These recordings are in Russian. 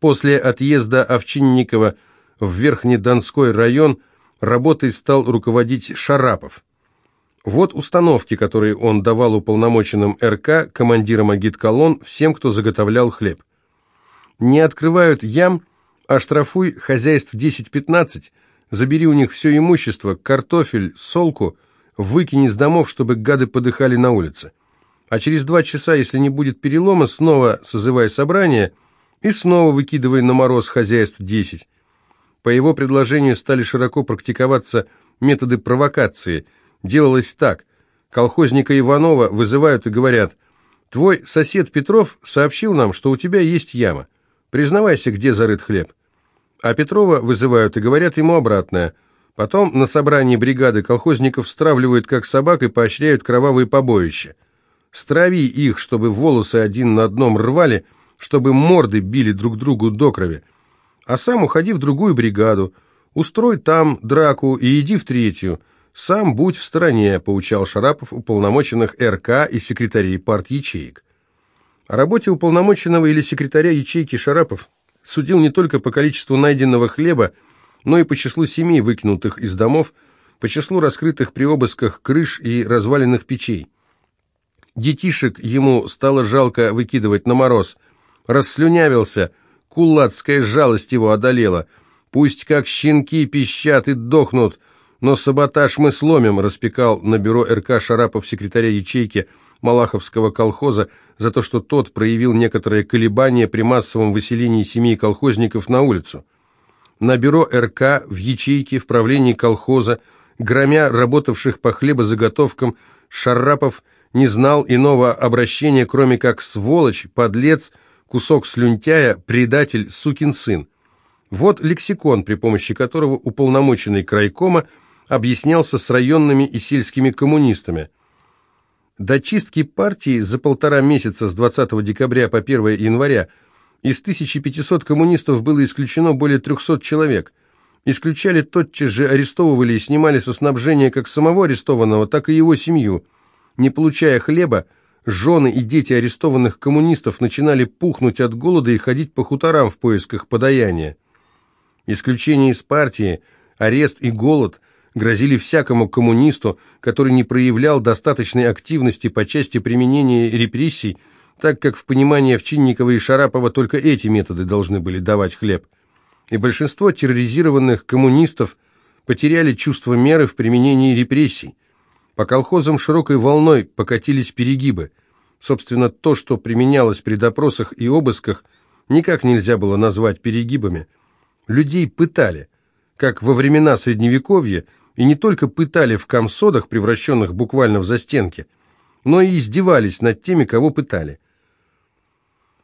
После отъезда Овчинникова в Верхнедонской район работой стал руководить Шарапов. Вот установки, которые он давал уполномоченным РК, командирам агитколон, всем, кто заготовлял хлеб. Не открывают ям, а штрафуй хозяйств 10-15, забери у них все имущество, картофель, солку, выкини из домов, чтобы гады подыхали на улице. А через два часа, если не будет перелома, снова созывай собрание и снова выкидывай на мороз хозяйств 10. По его предложению стали широко практиковаться методы провокации. Делалось так. Колхозника Иванова вызывают и говорят, «Твой сосед Петров сообщил нам, что у тебя есть яма. Признавайся, где зарыт хлеб». А Петрова вызывают и говорят ему обратное. Потом на собрании бригады колхозников стравливают как собак и поощряют кровавые побоища. Страви их, чтобы волосы один на одном рвали, чтобы морды били друг другу до крови а сам уходи в другую бригаду, устрой там драку и иди в третью. Сам будь в стороне, поучал Шарапов уполномоченных РК и секретарей парт-ячеек. О работе уполномоченного или секретаря ячейки Шарапов судил не только по количеству найденного хлеба, но и по числу семей, выкинутых из домов, по числу раскрытых при обысках крыш и разваленных печей. Детишек ему стало жалко выкидывать на мороз. Расслюнявился, Кулацкая жалость его одолела. Пусть как щенки пищат и дохнут, но саботаж мы сломим, распекал на бюро РК Шарапов секретаря ячейки Малаховского колхоза за то, что тот проявил некоторые колебания при массовом выселении семей колхозников на улицу. На бюро РК в ячейке в правлении колхоза, громя работавших по хлебозаготовкам, Шарапов не знал иного обращения, кроме как «сволочь», «подлец», кусок слюнтяя, предатель, сукин сын. Вот лексикон, при помощи которого уполномоченный крайкома объяснялся с районными и сельскими коммунистами. До чистки партии за полтора месяца с 20 декабря по 1 января из 1500 коммунистов было исключено более 300 человек. Исключали тотчас же, арестовывали и снимали со снабжения как самого арестованного, так и его семью. Не получая хлеба, Жены и дети арестованных коммунистов начинали пухнуть от голода и ходить по хуторам в поисках подаяния. Исключение из партии, арест и голод грозили всякому коммунисту, который не проявлял достаточной активности по части применения репрессий, так как в понимании Овчинникова и Шарапова только эти методы должны были давать хлеб. И большинство терроризированных коммунистов потеряли чувство меры в применении репрессий. По колхозам широкой волной покатились перегибы. Собственно, то, что применялось при допросах и обысках, никак нельзя было назвать перегибами. Людей пытали, как во времена Средневековья, и не только пытали в комсодах, превращенных буквально в застенки, но и издевались над теми, кого пытали.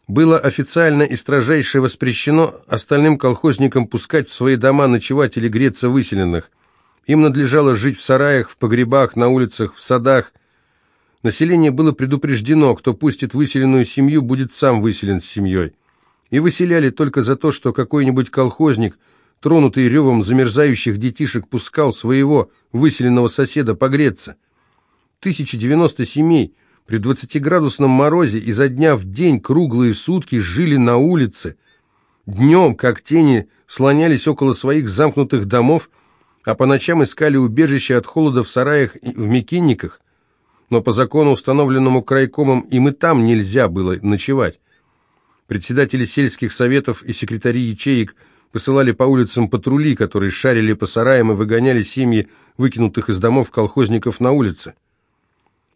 Было официально и строжайше воспрещено остальным колхозникам пускать в свои дома ночевать или греться выселенных – им надлежало жить в сараях, в погребах, на улицах, в садах. Население было предупреждено, кто пустит выселенную семью, будет сам выселен с семьей. И выселяли только за то, что какой-нибудь колхозник, тронутый ревом замерзающих детишек, пускал своего выселенного соседа погреться. 1090 семей при 20-градусном морозе изо дня в день круглые сутки жили на улице. Днем, как тени, слонялись около своих замкнутых домов, а по ночам искали убежище от холода в сараях и в мекинниках, но по закону, установленному крайкомом, им и там нельзя было ночевать. Председатели сельских советов и секретари ячеек посылали по улицам патрули, которые шарили по сараям и выгоняли семьи выкинутых из домов колхозников на улице.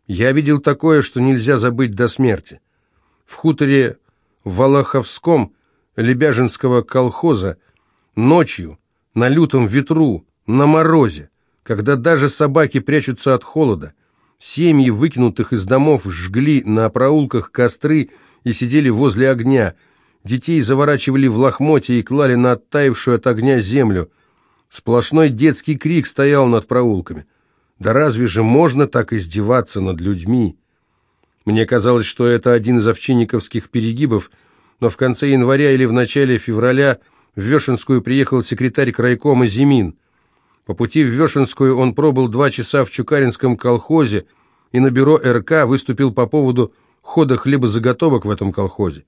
Я видел такое, что нельзя забыть до смерти. В хуторе Волоховском Лебяжинского колхоза ночью на лютом ветру на морозе, когда даже собаки прячутся от холода. Семьи, выкинутых из домов, жгли на проулках костры и сидели возле огня. Детей заворачивали в лохмотья и клали на оттаившую от огня землю. Сплошной детский крик стоял над проулками. Да разве же можно так издеваться над людьми? Мне казалось, что это один из овчинниковских перегибов, но в конце января или в начале февраля в Вешенскую приехал секретарь крайкома Зимин. По пути в Вешенскую он пробыл два часа в Чукаринском колхозе и на бюро РК выступил по поводу хода хлебозаготовок в этом колхозе.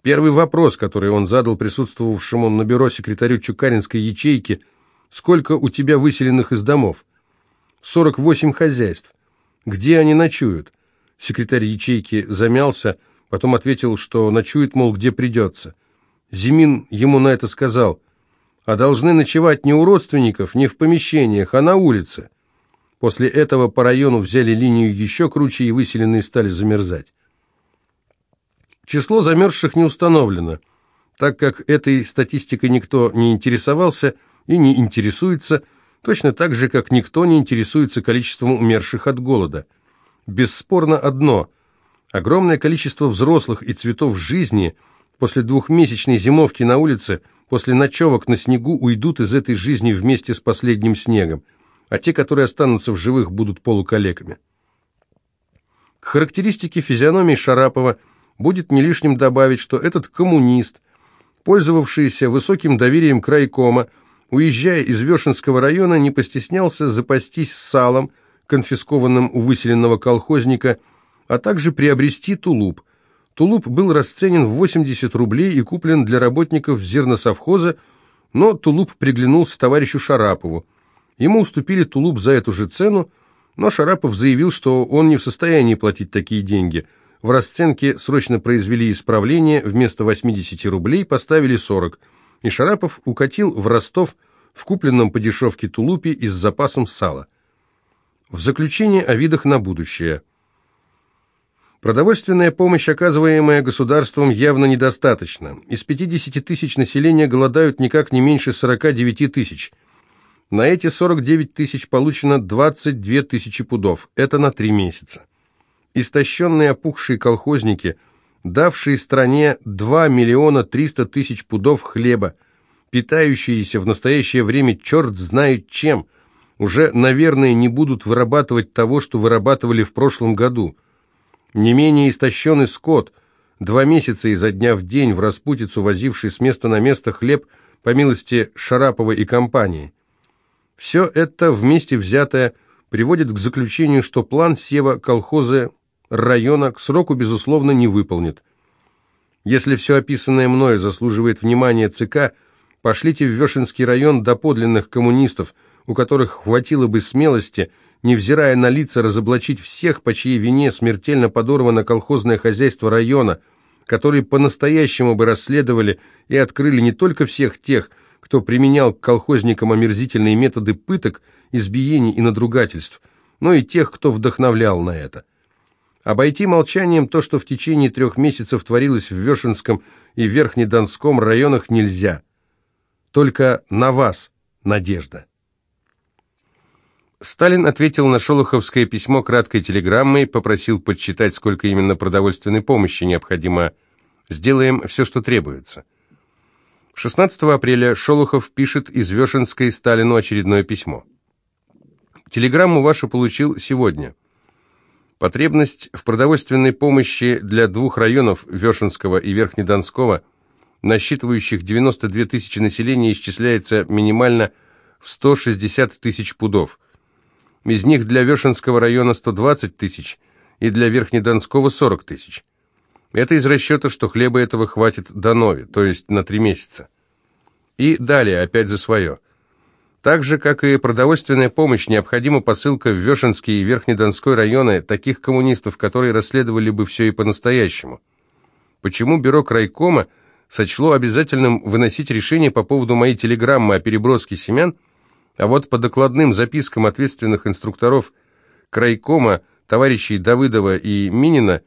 Первый вопрос, который он задал присутствовавшему на бюро секретарю Чукаринской ячейки, «Сколько у тебя выселенных из домов?» «48 хозяйств. Где они ночуют?» Секретарь ячейки замялся, потом ответил, что ночует, мол, где придется. Зимин ему на это сказал, а должны ночевать не у родственников, не в помещениях, а на улице. После этого по району взяли линию еще круче, и выселенные стали замерзать. Число замерзших не установлено, так как этой статистикой никто не интересовался и не интересуется, точно так же, как никто не интересуется количеством умерших от голода. Бесспорно одно – огромное количество взрослых и цветов жизни после двухмесячной зимовки на улице, после ночевок на снегу уйдут из этой жизни вместе с последним снегом, а те, которые останутся в живых, будут полукалеками. К характеристике физиономии Шарапова – будет не лишним добавить, что этот коммунист, пользовавшийся высоким доверием крайкома, уезжая из Вешенского района, не постеснялся запастись салом, конфискованным у выселенного колхозника, а также приобрести тулуп. Тулуп был расценен в 80 рублей и куплен для работников зерносовхоза, но тулуп приглянулся товарищу Шарапову. Ему уступили тулуп за эту же цену, но Шарапов заявил, что он не в состоянии платить такие деньги – в расценке срочно произвели исправление, вместо 80 рублей поставили 40, и Шарапов укатил в Ростов в купленном по дешевке тулупе и с запасом сала. В заключение о видах на будущее. Продовольственная помощь, оказываемая государством, явно недостаточна. Из 50 тысяч населения голодают никак не меньше 49 тысяч. На эти 49 тысяч получено 22 тысячи пудов. Это на три месяца истощенные опухшие колхозники, давшие стране 2 миллиона 300 тысяч пудов хлеба, питающиеся в настоящее время черт знает чем, уже, наверное, не будут вырабатывать того, что вырабатывали в прошлом году. Не менее истощенный скот, два месяца изо дня в день в распутицу возивший с места на место хлеб по милости Шарапова и компании. Все это вместе взятое приводит к заключению, что план сева колхоза района к сроку, безусловно, не выполнит. Если все описанное мною заслуживает внимания ЦК, пошлите в Вешенский район доподлинных коммунистов, у которых хватило бы смелости, невзирая на лица, разоблачить всех, по чьей вине смертельно подорвано колхозное хозяйство района, которые по-настоящему бы расследовали и открыли не только всех тех, кто применял к колхозникам омерзительные методы пыток, избиений и надругательств, но и тех, кто вдохновлял на это. Обойти молчанием то, что в течение трех месяцев творилось в Вешенском и Верхнедонском районах нельзя. Только на вас надежда. Сталин ответил на шолоховское письмо краткой телеграммой, попросил подсчитать, сколько именно продовольственной помощи необходимо. Сделаем все, что требуется. 16 апреля Шолохов пишет из Вешенской Сталину очередное письмо. Телеграмму вашу получил сегодня. Потребность в продовольственной помощи для двух районов Вешенского и Верхнедонского, насчитывающих 92 тысячи населения, исчисляется минимально в 160 тысяч пудов. Из них для Вешенского района 120 тысяч и для Верхнедонского 40 тысяч. Это из расчета, что хлеба этого хватит до нови, то есть на три месяца. И далее, опять за свое – так же, как и продовольственная помощь, необходима посылка в Вешенский и Верхнедонской районы таких коммунистов, которые расследовали бы все и по-настоящему. Почему бюро крайкома сочло обязательным выносить решение по поводу моей телеграммы о переброске семян, а вот по докладным запискам ответственных инструкторов крайкома, товарищей Давыдова и Минина,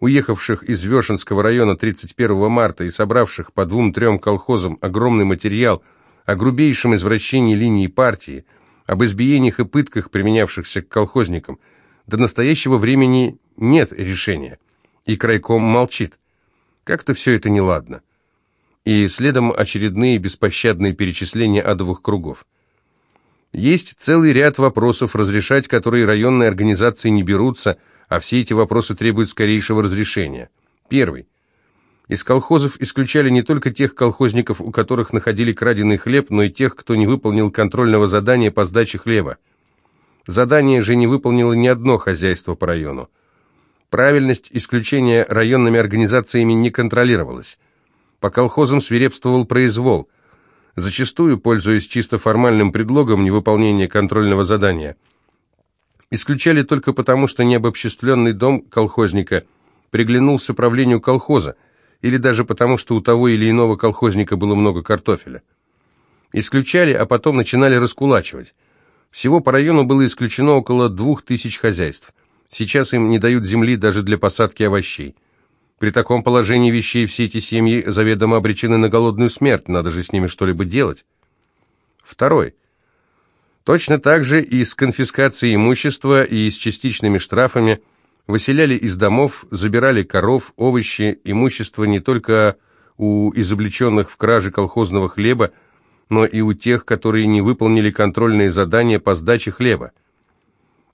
уехавших из Вешенского района 31 марта и собравших по двум-трем колхозам огромный материал – о грубейшем извращении линии партии, об избиениях и пытках, применявшихся к колхозникам. До настоящего времени нет решения, и крайком молчит. Как-то все это неладно. И следом очередные беспощадные перечисления адовых кругов. Есть целый ряд вопросов, разрешать которые районные организации не берутся, а все эти вопросы требуют скорейшего разрешения. Первый. Из колхозов исключали не только тех колхозников, у которых находили краденый хлеб, но и тех, кто не выполнил контрольного задания по сдаче хлеба. Задание же не выполнило ни одно хозяйство по району. Правильность исключения районными организациями не контролировалась. По колхозам свирепствовал произвол, зачастую пользуясь чисто формальным предлогом невыполнения контрольного задания. Исключали только потому, что необобществленный дом колхозника приглянулся правлению колхоза, или даже потому, что у того или иного колхозника было много картофеля. Исключали, а потом начинали раскулачивать. Всего по району было исключено около двух тысяч хозяйств. Сейчас им не дают земли даже для посадки овощей. При таком положении вещей все эти семьи заведомо обречены на голодную смерть, надо же с ними что-либо делать. Второй. Точно так же и с конфискацией имущества, и с частичными штрафами выселяли из домов, забирали коров, овощи, имущество не только у изобличенных в краже колхозного хлеба, но и у тех, которые не выполнили контрольные задания по сдаче хлеба.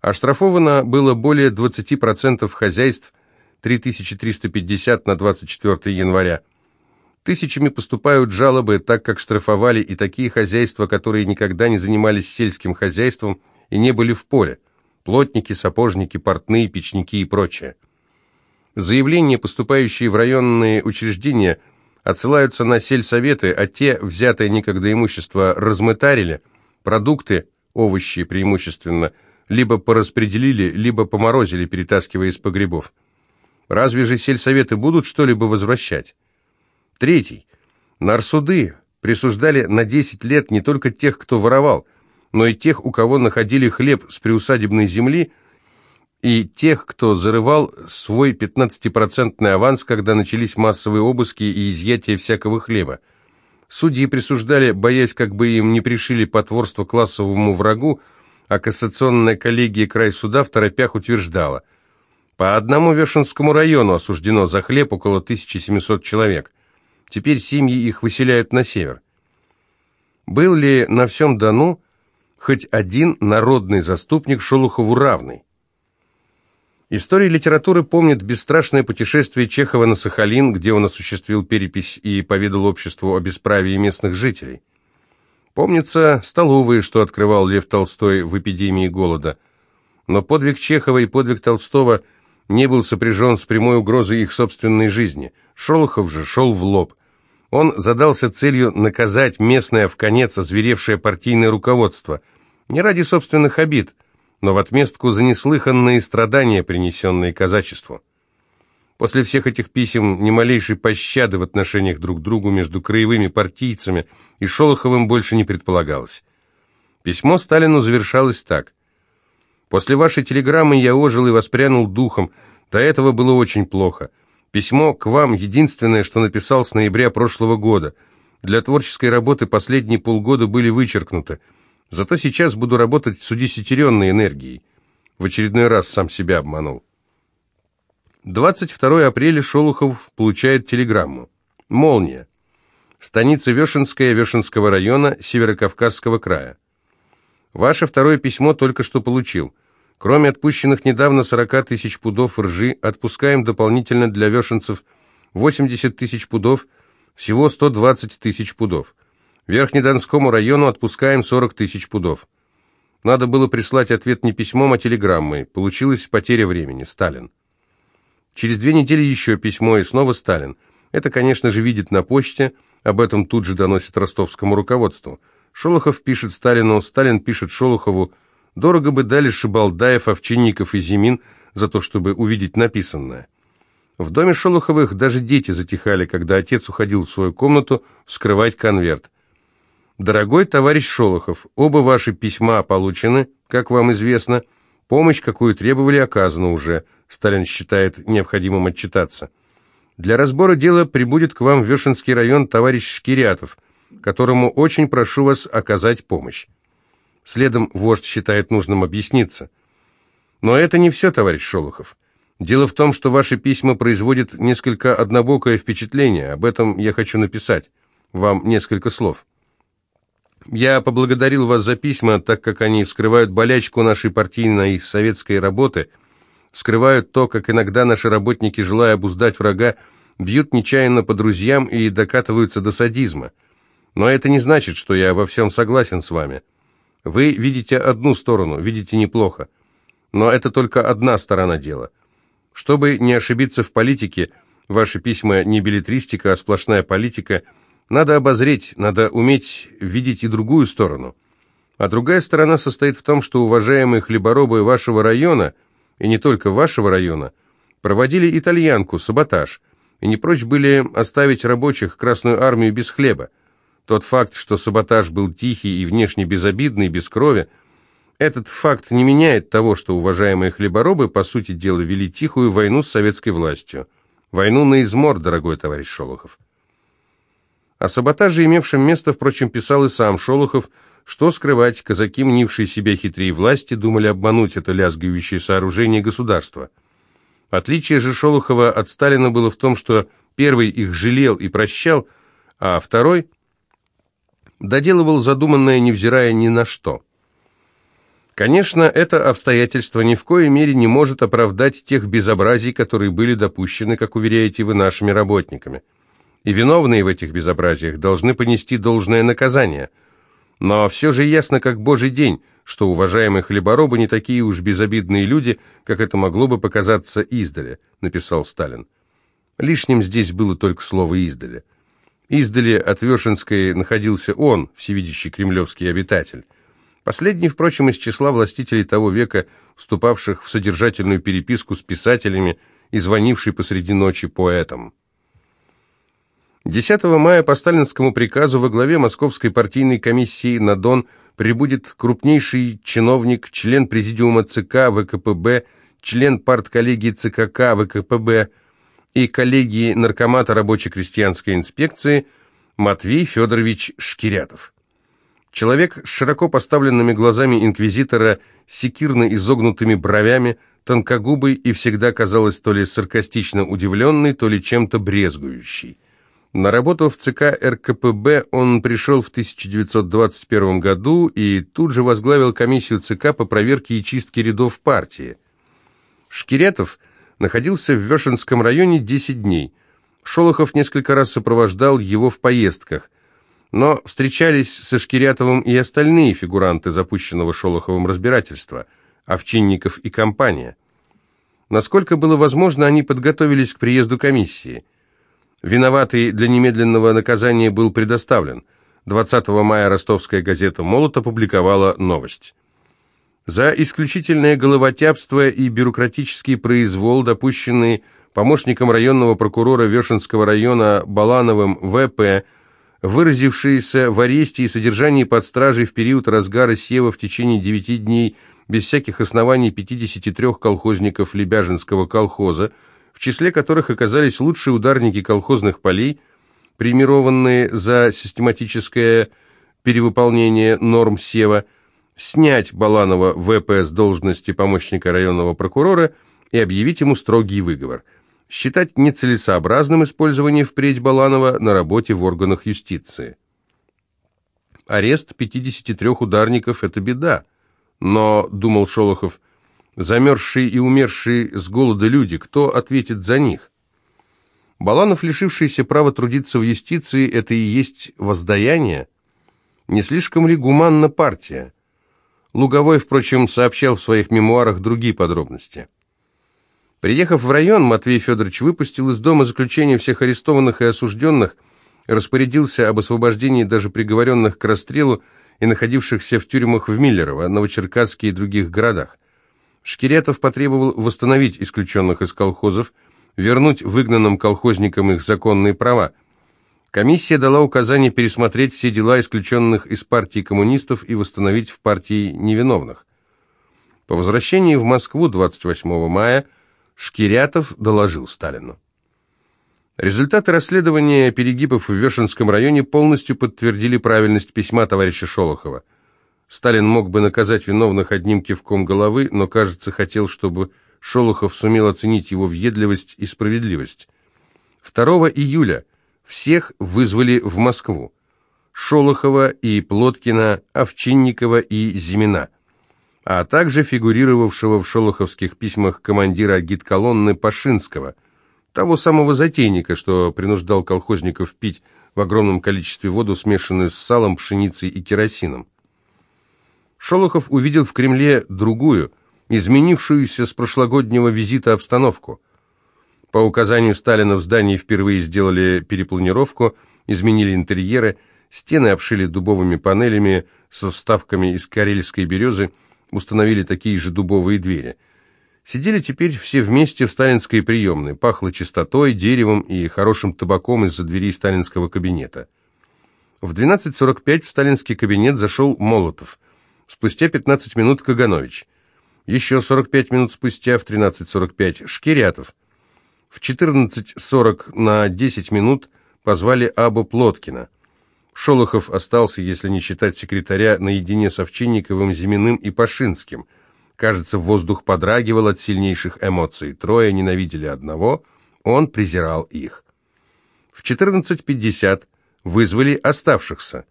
Оштрафовано было более 20% хозяйств, 3350 на 24 января. Тысячами поступают жалобы, так как штрафовали и такие хозяйства, которые никогда не занимались сельским хозяйством и не были в поле. Плотники, сапожники, портные, печники и прочее. Заявления, поступающие в районные учреждения – отсылаются на сельсоветы, а те, взятое некогда имущество, размытарили, продукты, овощи преимущественно, либо пораспределили, либо поморозили, перетаскивая из погребов. Разве же сельсоветы будут что-либо возвращать? Третий. Нарсуды присуждали на 10 лет не только тех, кто воровал, но и тех, у кого находили хлеб с приусадебной земли – и тех, кто зарывал свой 15-процентный аванс, когда начались массовые обыски и изъятие всякого хлеба. Судьи присуждали, боясь, как бы им не пришили потворство классовому врагу, а кассационная коллегия край суда в торопях утверждала. По одному Вешенскому району осуждено за хлеб около 1700 человек. Теперь семьи их выселяют на север. Был ли на всем Дону хоть один народный заступник Шолохову равный? История литературы помнит бесстрашное путешествие Чехова на Сахалин, где он осуществил перепись и поведал обществу о бесправии местных жителей. Помнится столовые, что открывал Лев Толстой в эпидемии голода. Но подвиг Чехова и подвиг Толстого не был сопряжен с прямой угрозой их собственной жизни. Шолохов же шел в лоб. Он задался целью наказать местное в конец озверевшее партийное руководство. Не ради собственных обид – но в отместку за неслыханные страдания, принесенные казачеству. После всех этих писем ни малейшей пощады в отношениях друг к другу между краевыми партийцами и Шолоховым больше не предполагалось. Письмо Сталину завершалось так. «После вашей телеграммы я ожил и воспрянул духом. До этого было очень плохо. Письмо к вам единственное, что написал с ноября прошлого года. Для творческой работы последние полгода были вычеркнуты. Зато сейчас буду работать с удесятеренной энергией. В очередной раз сам себя обманул. 22 апреля Шолохов получает телеграмму. «Молния. Станица Вешенская, Вешенского района, Северокавказского края. Ваше второе письмо только что получил. Кроме отпущенных недавно 40 тысяч пудов ржи, отпускаем дополнительно для вешенцев 80 тысяч пудов, всего 120 тысяч пудов. Верхнедонскому району отпускаем 40 тысяч пудов. Надо было прислать ответ не письмом, а телеграммой. Получилась потеря времени. Сталин. Через две недели еще письмо и снова Сталин. Это, конечно же, видит на почте, об этом тут же доносит ростовскому руководству. Шолохов пишет Сталину, Сталин пишет Шолохову, дорого бы дали Шибалдаев, Овчинников и Зимин за то, чтобы увидеть написанное. В доме Шолоховых даже дети затихали, когда отец уходил в свою комнату вскрывать конверт. Дорогой товарищ Шолохов, оба ваши письма получены, как вам известно. Помощь, какую требовали, оказана уже. Сталин считает необходимым отчитаться. Для разбора дела прибудет к вам в Вешенский район товарищ Шкирятов, которому очень прошу вас оказать помощь. Следом вождь считает нужным объясниться. Но это не все, товарищ Шолохов. Дело в том, что ваши письма производят несколько однобокое впечатление. Об этом я хочу написать. Вам несколько слов. Я поблагодарил вас за письма, так как они вскрывают болячку нашей партийной советской работы, вскрывают то, как иногда наши работники, желая обуздать врага, бьют нечаянно по друзьям и докатываются до садизма. Но это не значит, что я во всем согласен с вами. Вы видите одну сторону, видите неплохо. Но это только одна сторона дела. Чтобы не ошибиться в политике, Ваши письма не билетристика, а сплошная политика. Надо обозреть, надо уметь видеть и другую сторону. А другая сторона состоит в том, что уважаемые хлеборобы вашего района, и не только вашего района, проводили итальянку, саботаж, и не прочь были оставить рабочих Красную Армию без хлеба. Тот факт, что саботаж был тихий и внешне безобидный, без крови, этот факт не меняет того, что уважаемые хлеборобы, по сути дела, вели тихую войну с советской властью. Войну на измор, дорогой товарищ Шолохов. О саботаже, имевшем место, впрочем, писал и сам Шолохов, что скрывать, казаки, мнившие себя хитрее власти, думали обмануть это лязгающее сооружение государства. Отличие же Шолохова от Сталина было в том, что первый их жалел и прощал, а второй доделывал задуманное, невзирая ни на что. Конечно, это обстоятельство ни в коей мере не может оправдать тех безобразий, которые были допущены, как уверяете вы, нашими работниками. И виновные в этих безобразиях должны понести должное наказание. Но все же ясно, как божий день, что уважаемые хлеборобы не такие уж безобидные люди, как это могло бы показаться издали, написал Сталин. Лишним здесь было только слово «издали». Издали от Вешенской находился он, всевидящий кремлевский обитатель. Последний, впрочем, из числа властителей того века, вступавших в содержательную переписку с писателями и звонивший посреди ночи поэтам. 10 мая по сталинскому приказу во главе Московской партийной комиссии на Дон прибудет крупнейший чиновник, член президиума ЦК ВКПБ, член партколлегии ЦКК ВКПБ и коллегии наркомата рабоче-крестьянской инспекции Матвей Федорович Шкирятов. Человек с широко поставленными глазами инквизитора, секирно изогнутыми бровями, тонкогубый и всегда казалось то ли саркастично удивленный, то ли чем-то брезгующий. На работу в ЦК РКПБ он пришел в 1921 году и тут же возглавил комиссию ЦК по проверке и чистке рядов партии. Шкиретов находился в Вешенском районе 10 дней. Шолохов несколько раз сопровождал его в поездках. Но встречались со Шкирятовым и остальные фигуранты запущенного Шолоховым разбирательства, Овчинников и компания. Насколько было возможно, они подготовились к приезду комиссии. Виноватый для немедленного наказания был предоставлен. 20 мая ростовская газета «Молот» опубликовала новость. За исключительное головотяпство и бюрократический произвол, допущенный помощником районного прокурора Вешенского района Балановым В.П., выразившиеся в аресте и содержании под стражей в период разгара сева в течение 9 дней без всяких оснований 53 колхозников Лебяжинского колхоза, в числе которых оказались лучшие ударники колхозных полей, премированные за систематическое перевыполнение норм сева, снять Баланова ВП с должности помощника районного прокурора и объявить ему строгий выговор – считать нецелесообразным использование впредь Баланова на работе в органах юстиции. Арест 53 ударников – это беда. Но, думал Шолохов, замерзшие и умершие с голода люди, кто ответит за них? Баланов, лишившийся права трудиться в юстиции, это и есть воздаяние? Не слишком ли гуманна партия? Луговой, впрочем, сообщал в своих мемуарах другие подробности. Приехав в район, Матвей Федорович выпустил из дома заключения всех арестованных и осужденных, распорядился об освобождении даже приговоренных к расстрелу и находившихся в тюрьмах в Миллерово, Новочеркасске и других городах. Шкиретов потребовал восстановить исключенных из колхозов, вернуть выгнанным колхозникам их законные права. Комиссия дала указание пересмотреть все дела исключенных из партии коммунистов и восстановить в партии невиновных. По возвращении в Москву 28 мая Шкирятов доложил Сталину. Результаты расследования перегибов в Вешенском районе полностью подтвердили правильность письма товарища Шолохова. Сталин мог бы наказать виновных одним кивком головы, но, кажется, хотел, чтобы Шолохов сумел оценить его въедливость и справедливость. 2 июля всех вызвали в Москву. Шолохова и Плоткина, Овчинникова и Зимина а также фигурировавшего в шолоховских письмах командира гидколонны Пашинского, того самого затейника, что принуждал колхозников пить в огромном количестве воду, смешанную с салом, пшеницей и керосином. Шолохов увидел в Кремле другую, изменившуюся с прошлогоднего визита обстановку. По указанию Сталина в здании впервые сделали перепланировку, изменили интерьеры, стены обшили дубовыми панелями со вставками из карельской березы, установили такие же дубовые двери. Сидели теперь все вместе в сталинской приемной, пахло чистотой, деревом и хорошим табаком из-за дверей сталинского кабинета. В 12.45 в сталинский кабинет зашел Молотов. Спустя 15 минут Каганович. Еще 45 минут спустя, в 13.45, Шкирятов. В 14.40 на 10 минут позвали Абу Плоткина. Шолохов остался, если не считать секретаря, наедине с Овчинниковым, Зиминым и Пашинским. Кажется, воздух подрагивал от сильнейших эмоций. Трое ненавидели одного, он презирал их. В 14.50 вызвали оставшихся.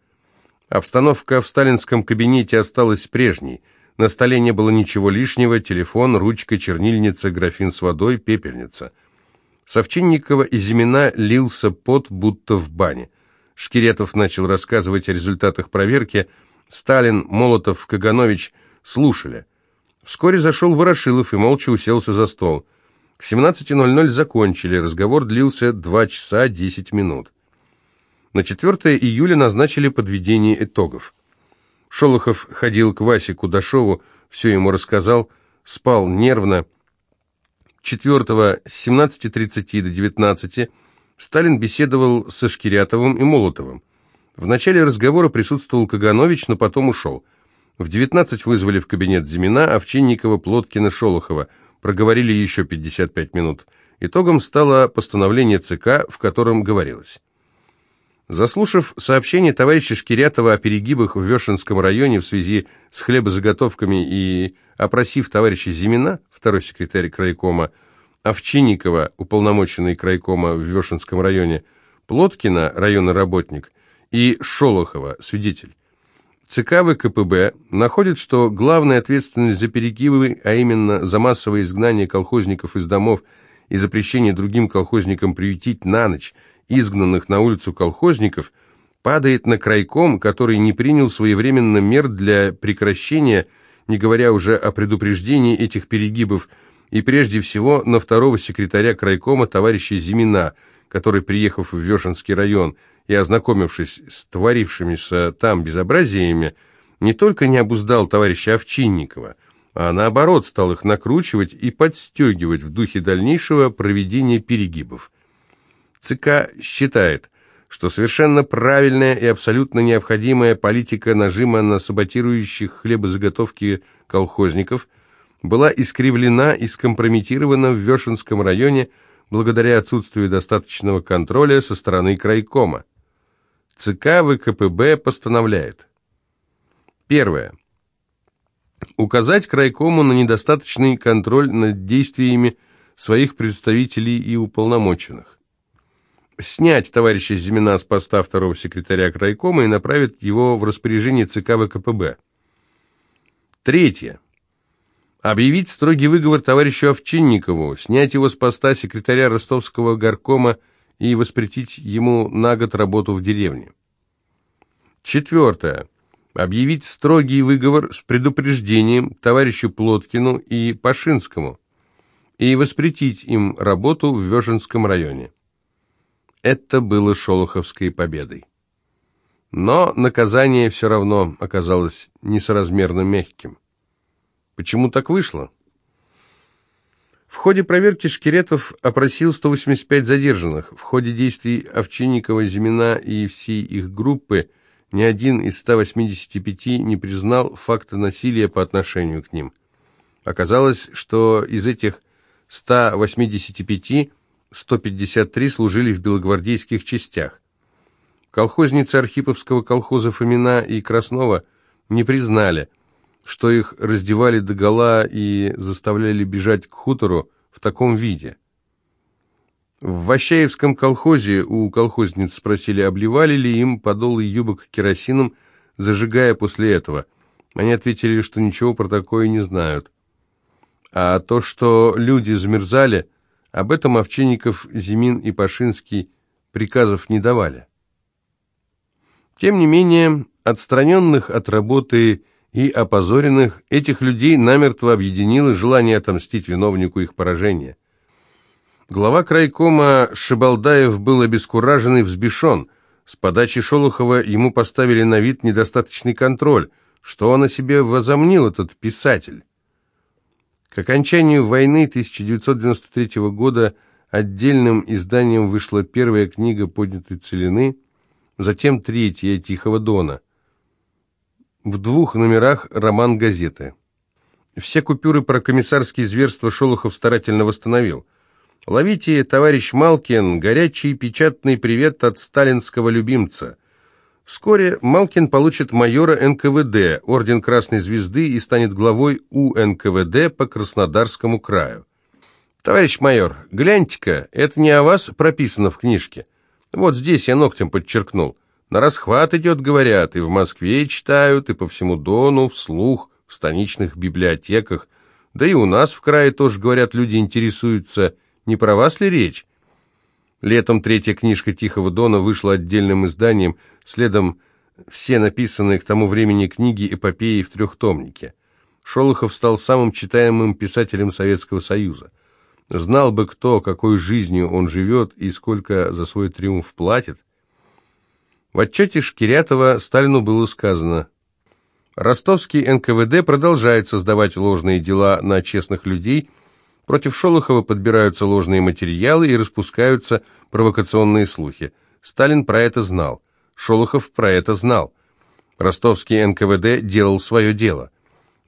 Обстановка в сталинском кабинете осталась прежней – на столе не было ничего лишнего, телефон, ручка, чернильница, графин с водой, пепельница. Совчинникова и Зимина лился пот, будто в бане. Шкиретов начал рассказывать о результатах проверки. Сталин, Молотов, Каганович слушали. Вскоре зашел Ворошилов и молча уселся за стол. К 17.00 закончили, разговор длился 2 часа 10 минут. На 4 июля назначили подведение итогов. Шолохов ходил к Васе Кудашову, все ему рассказал, спал нервно. 4 с 17.30 до 19 Сталин беседовал со Шкирятовым и Молотовым. В начале разговора присутствовал Каганович, но потом ушел. В 19 вызвали в кабинет Зимина, Овчинникова, Плоткина, Шолохова. Проговорили еще 55 минут. Итогом стало постановление ЦК, в котором говорилось. Заслушав сообщение товарища Шкирятова о перегибах в Вешенском районе в связи с хлебозаготовками и опросив товарища Зимина, второй секретарь крайкома, Овчинникова, уполномоченный крайкома в Вешенском районе, Плоткина, районный работник, и Шолохова, свидетель. ЦК ВКПБ находит, что главная ответственность за перегибы, а именно за массовое изгнание колхозников из домов и запрещение другим колхозникам приютить на ночь – изгнанных на улицу колхозников, падает на крайком, который не принял своевременно мер для прекращения, не говоря уже о предупреждении этих перегибов, и прежде всего на второго секретаря крайкома товарища Зимина, который, приехав в Вешенский район и ознакомившись с творившимися там безобразиями, не только не обуздал товарища Овчинникова, а наоборот стал их накручивать и подстегивать в духе дальнейшего проведения перегибов. ЦК считает, что совершенно правильная и абсолютно необходимая политика нажима на саботирующих хлебозаготовки колхозников была искривлена и скомпрометирована в Вешенском районе благодаря отсутствию достаточного контроля со стороны крайкома. ЦК ВКПБ постановляет. Первое. Указать крайкому на недостаточный контроль над действиями своих представителей и уполномоченных снять товарища Зимина с поста второго секретаря крайкома и направить его в распоряжение ЦК ВКПБ. Третье. Объявить строгий выговор товарищу Овчинникову, снять его с поста секретаря ростовского горкома и воспретить ему на год работу в деревне. Четвертое. Объявить строгий выговор с предупреждением товарищу Плоткину и Пашинскому и воспретить им работу в Вешенском районе. Это было Шолоховской победой. Но наказание все равно оказалось несоразмерно мягким. Почему так вышло? В ходе проверки Шкиретов опросил 185 задержанных. В ходе действий Овчинникова, Зимина и всей их группы ни один из 185 не признал факта насилия по отношению к ним. Оказалось, что из этих 185 153 служили в белогвардейских частях. Колхозницы Архиповского колхоза Фомина и Краснова не признали, что их раздевали догола и заставляли бежать к хутору в таком виде. В Ващаевском колхозе у колхозниц спросили, обливали ли им подолы юбок керосином, зажигая после этого. Они ответили, что ничего про такое не знают. А то, что люди замерзали, об этом Овчинников, Зимин и Пашинский приказов не давали. Тем не менее, отстраненных от работы и опозоренных, этих людей намертво объединило желание отомстить виновнику их поражения. Глава крайкома Шибалдаев был обескуражен и взбешен. С подачи Шолохова ему поставили на вид недостаточный контроль. Что он о себе возомнил, этот писатель? К окончанию войны 1993 года отдельным изданием вышла первая книга «Поднятой целины», затем третья «Тихого дона». В двух номерах роман газеты. Все купюры про комиссарские зверства Шолохов старательно восстановил. Ловите, товарищ Малкин, горячий печатный привет от сталинского любимца. Вскоре Малкин получит майора НКВД, орден Красной Звезды и станет главой УНКВД по Краснодарскому краю. Товарищ майор, гляньте-ка, это не о вас прописано в книжке. Вот здесь я ногтем подчеркнул. На расхват идет, говорят, и в Москве читают, и по всему Дону, вслух, в станичных библиотеках. Да и у нас в крае тоже, говорят, люди интересуются – не про вас ли речь? Летом третья книжка «Тихого дона» вышла отдельным изданием, следом все написанные к тому времени книги эпопеи в трехтомнике. Шолохов стал самым читаемым писателем Советского Союза. Знал бы кто, какой жизнью он живет и сколько за свой триумф платит. В отчете Шкирятова Сталину было сказано «Ростовский НКВД продолжает создавать ложные дела на честных людей – Против Шолохова подбираются ложные материалы и распускаются провокационные слухи. Сталин про это знал. Шолохов про это знал. Ростовский НКВД делал свое дело.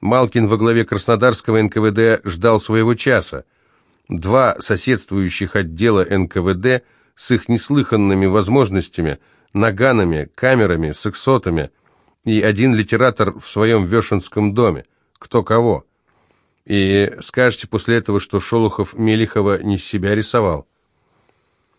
Малкин во главе Краснодарского НКВД ждал своего часа. Два соседствующих отдела НКВД с их неслыханными возможностями, наганами, камерами, сексотами и один литератор в своем Вешенском доме. Кто кого? И скажете после этого, что Шолохов Мелихова не себя рисовал.